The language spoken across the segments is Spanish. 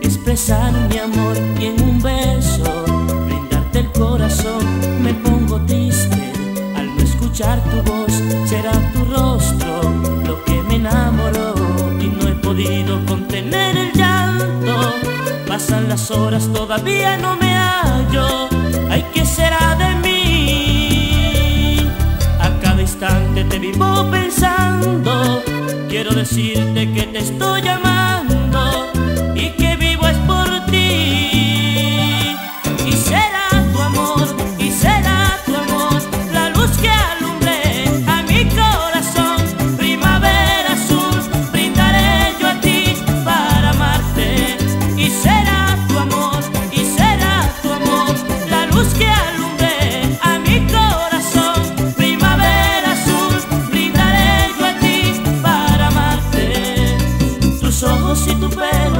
Expresar mi amor y en un beso brindarte el corazón. Me pongo triste al no escuchar tu voz, será tu rostro lo que me enamoró y no he podido contener el llanto. Pasan las horas, todavía no me hallo. Ay, ¿qué será de mí? A cada instante te vivo pensando. Quiero decirte que te estoy amando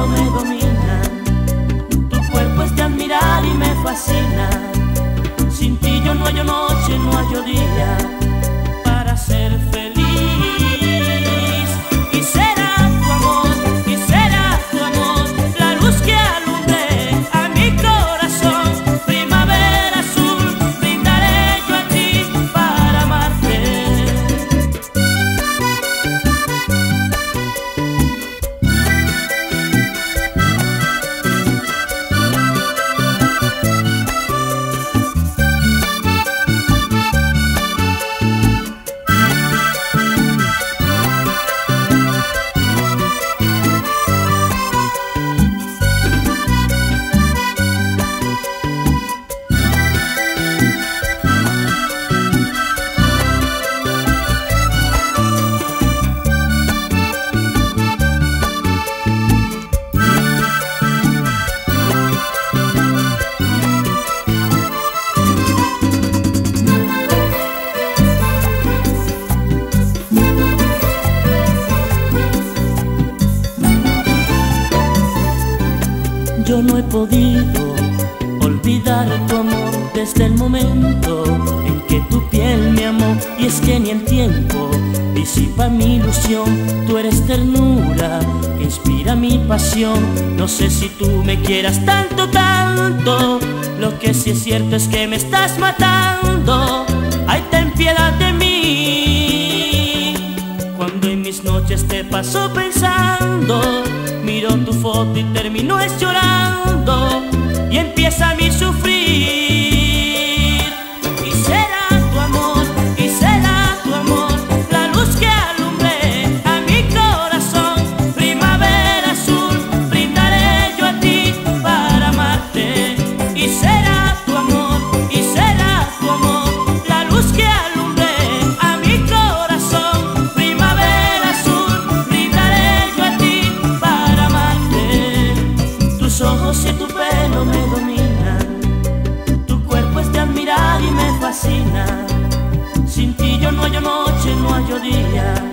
me. dominan, Yo no he podido olvidar tu amor desde el momento en que tu piel me amó. Y es que ni el tiempo disipa mi ilusión. Tú eres ternura que inspira mi pasión. No sé si tú me quieras tanto, tanto. Lo que sí es cierto es que me estás matando. Ay, ten piedad de mí. Cuando en mis noches te paso pensando, miro tu foto y termino es llorando y empieza mi sufrir. Tus ojos y tu pelo me dominan, tu cuerpo es de admirar y me fascina. Sin ti yo no hallo noche, no hallo día